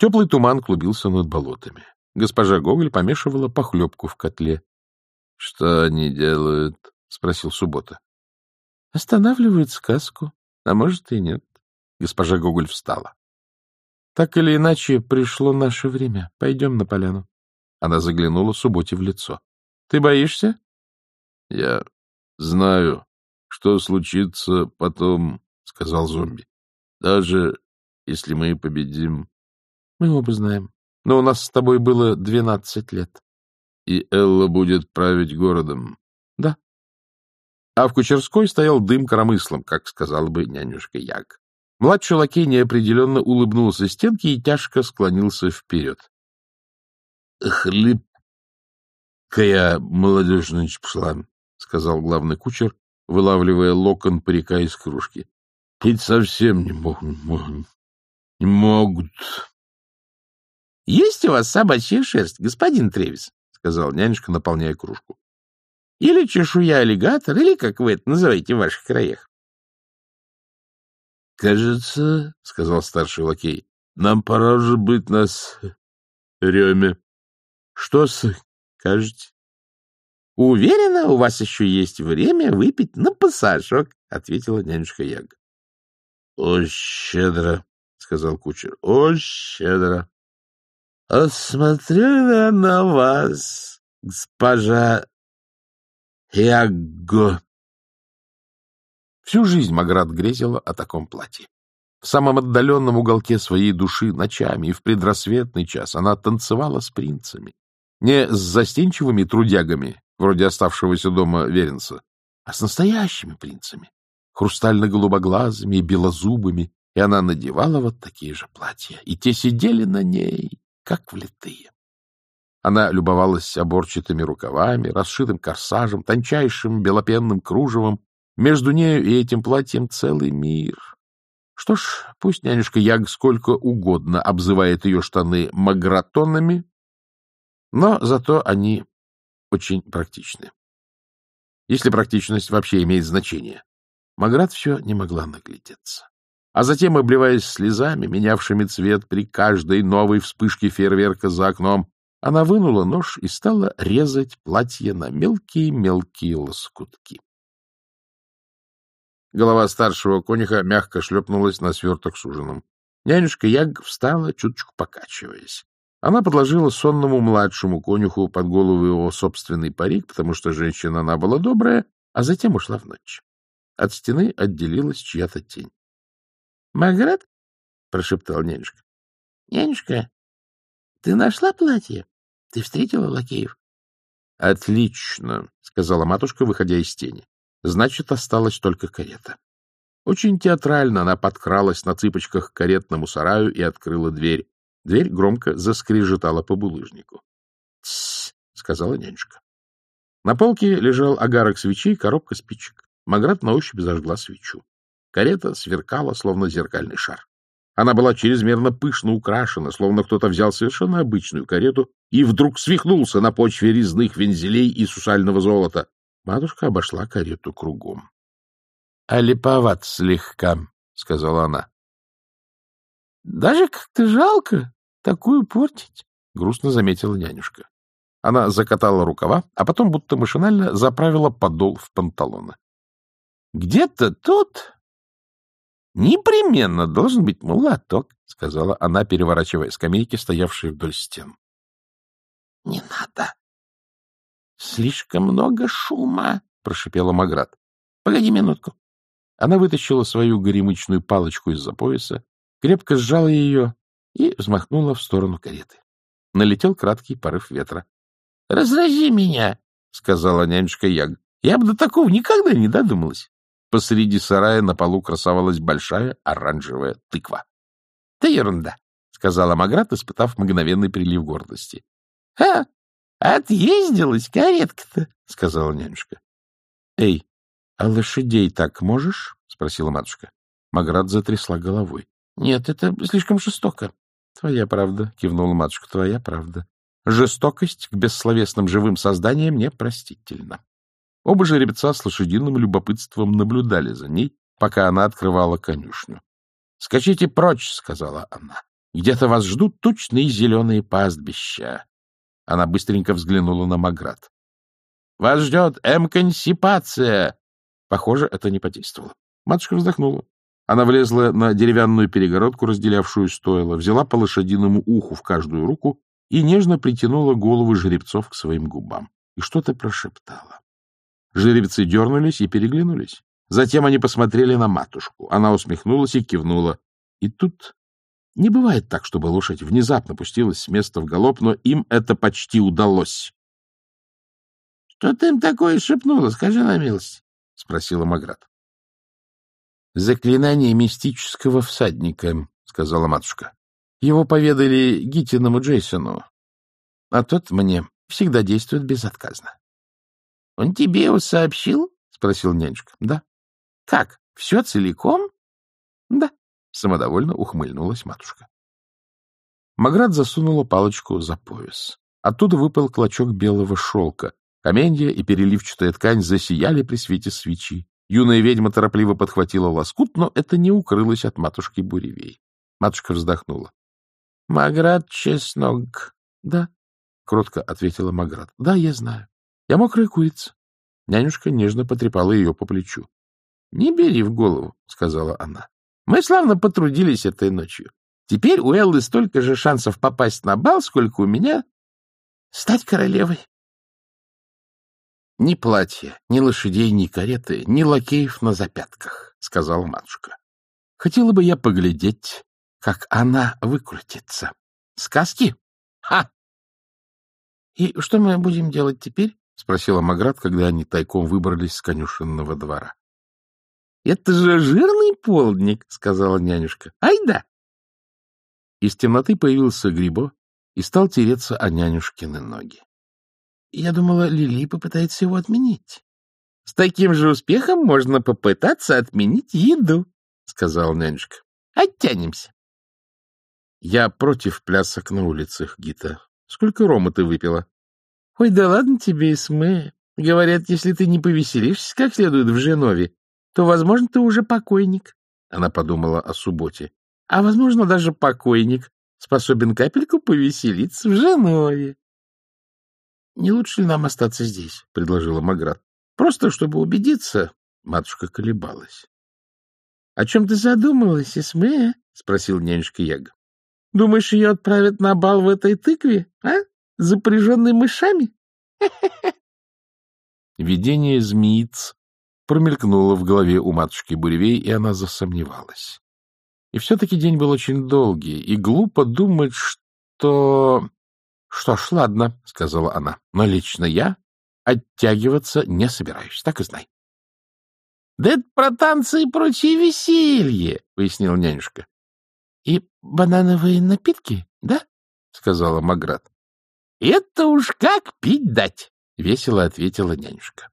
Теплый туман клубился над болотами. Госпожа Гоголь помешивала похлебку в котле. — Что они делают? — спросил Суббота. — Останавливают сказку, а может и нет. Госпожа Гоголь встала. — Так или иначе, пришло наше время. Пойдем на поляну. Она заглянула Субботе в лицо. — Ты боишься? — Я знаю, что случится потом, — сказал зомби. — Даже если мы победим. — Мы оба знаем. Но у нас с тобой было двенадцать лет. — И Элла будет править городом. — Да. А в Кучерской стоял дым коромыслом, как сказала бы нянюшка Яг. Младший лакей неопределенно улыбнулся стенке и тяжко склонился вперед. — Хлебкая молодежь ночь пошла, — сказал главный кучер, вылавливая локон парика из кружки. — Пить совсем не могут. Не могут. — Есть у вас собачья шерсть, господин Тревис, — сказал нянюшка, наполняя кружку. — Или чешуя аллигатор, или как вы это называете в ваших краях. — Кажется, — сказал старший лакей, — нам пора уже быть нас реме. — Что скажете? — Уверена, у вас еще есть время выпить на пассажок, — ответила нянюшка Яга. — О, щедро, — сказал кучер, — о, щедро. — А смотрю я на вас, госпожа Ягго. Всю жизнь Маград грезила о таком платье. В самом отдаленном уголке своей души ночами и в предрассветный час она танцевала с принцами. Не с застенчивыми трудягами, вроде оставшегося дома Веренца, а с настоящими принцами, хрустально-голубоглазыми и белозубыми, и она надевала вот такие же платья, и те сидели на ней, как влитые. Она любовалась оборчатыми рукавами, расшитым корсажем, тончайшим белопенным кружевом между нею и этим платьем целый мир. Что ж, пусть нянюшка Яг сколько угодно обзывает ее штаны магратонами, но зато они очень практичны. Если практичность вообще имеет значение. Маград все не могла наглядеться. А затем, обливаясь слезами, менявшими цвет при каждой новой вспышке фейерверка за окном, она вынула нож и стала резать платье на мелкие-мелкие лоскутки. Голова старшего конюха мягко шлепнулась на сверток с ужином. Нянюшка Яг встала, чуточку покачиваясь. Она подложила сонному младшему конюху под голову его собственный парик, потому что женщина она была добрая, а затем ушла в ночь. От стены отделилась чья-то тень. — Маград? — прошептал нянюшка. — Нянюшка, ты нашла платье? Ты встретила лакеев? — Отлично, — сказала матушка, выходя из тени. Значит, осталась только карета. Очень театрально она подкралась на цыпочках к каретному сараю и открыла дверь. Дверь громко заскрежетала по булыжнику. — Тссс, — сказала нянюшка. На полке лежал агарок свечей, коробка спичек. Маград на ощупь зажгла свечу. Карета сверкала, словно зеркальный шар. Она была чрезмерно пышно украшена, словно кто-то взял совершенно обычную карету и вдруг свихнулся на почве резных вензелей и сусального золота. Матушка обошла карету кругом. — А липоват слегка, — сказала она. — Даже как-то жалко такую портить, — грустно заметила нянюшка. Она закатала рукава, а потом будто машинально заправила подол в панталоны. — Где-то тут непременно должен быть молоток, — сказала она, переворачивая скамейки, стоявшие вдоль стен. — Не надо, Слишком много шума, — прошипела Маград. — Погоди минутку. Она вытащила свою горемычную палочку из-за пояса, крепко сжала ее и взмахнула в сторону кареты. Налетел краткий порыв ветра. — Разрази меня, — сказала нянюшка Яг. — Я бы до такого никогда не додумалась. Посреди сарая на полу красовалась большая оранжевая тыква. — Да ерунда, — сказала Маград, испытав мгновенный прилив гордости. — А, — Отъездилась каретка-то, — сказала нянюшка. — Эй, а лошадей так можешь? — спросила матушка. Маград затрясла головой. — Нет, это слишком жестоко. — Твоя правда, — кивнула матушка, — твоя правда. Жестокость к бессловесным живым созданиям непростительна. Оба жеребца с лошадиным любопытством наблюдали за ней, пока она открывала конюшню. — Скачите прочь, — сказала она. Где-то вас ждут тучные зеленые пастбища. Она быстренько взглянула на Маград. — Вас ждет эмконсипация! Похоже, это не подействовало. Матушка вздохнула. Она влезла на деревянную перегородку, разделявшую стойло, взяла по лошадиному уху в каждую руку и нежно притянула головы жеребцов к своим губам. И что-то прошептала. Жеребцы дернулись и переглянулись. Затем они посмотрели на матушку. Она усмехнулась и кивнула. И тут не бывает так, чтобы лошадь внезапно пустилась с места в галоп, но им это почти удалось. — Что ты им такое шепнула, скажи на милость? — спросила Маград. — Заклинание мистического всадника, — сказала матушка. Его поведали Гитиному Джейсону, а тот мне всегда действует безотказно. — Он тебе его сообщил? — спросил нянюшка. — Да. — Как? Все целиком? — Да. Самодовольно ухмыльнулась матушка. Маград засунула палочку за пояс. Оттуда выпал клочок белого шелка. Каменья и переливчатая ткань засияли при свете свечи. Юная ведьма торопливо подхватила лоскут, но это не укрылось от матушки Буревей. Матушка вздохнула. — Маград чеснок. — Да, — кротко ответила Маград. — Да, я знаю. Я мокрая курица. Нянюшка нежно потрепала ее по плечу. — Не бери в голову, — сказала она. — Мы славно потрудились этой ночью. Теперь у Эллы столько же шансов попасть на бал, сколько у меня стать королевой. Ни платья, ни лошадей, ни кареты, ни лакеев на запятках, — сказала матушка. Хотела бы я поглядеть, как она выкрутится. Сказки? Ха! — И что мы будем делать теперь? — спросила Маград, когда они тайком выбрались с конюшенного двора. — Это же жирный полдник, — сказала нянюшка. — Ай да! Из темноты появился Грибо и стал тереться о нянюшкины ноги. Я думала, Лили попытается его отменить. — С таким же успехом можно попытаться отменить еду, — сказал нянюшка. — Оттянемся. — Я против плясок на улицах, Гита. Сколько рома ты выпила? — Ой, да ладно тебе, Исме. Говорят, если ты не повеселишься как следует в Женове, то, возможно, ты уже покойник. Она подумала о субботе. А, возможно, даже покойник способен капельку повеселиться в Женове. — Не лучше ли нам остаться здесь? — предложила Маград. — Просто, чтобы убедиться. Матушка колебалась. — О чем ты задумалась, Исме? — спросил нянюшка Яга. — Думаешь, ее отправят на бал в этой тыкве, а? Запряженной мышами? Видение змеиц промелькнуло в голове у матушки Буревей, и она засомневалась. И все-таки день был очень долгий, и глупо думать, что... — Что ж, ладно, — сказала она, — но лично я оттягиваться не собираюсь, так и знай. — Да это про танцы и прочие веселье, — пояснил нянюшка. — И банановые напитки, да? — сказала Маград. — Это уж как пить дать, — весело ответила нянюшка.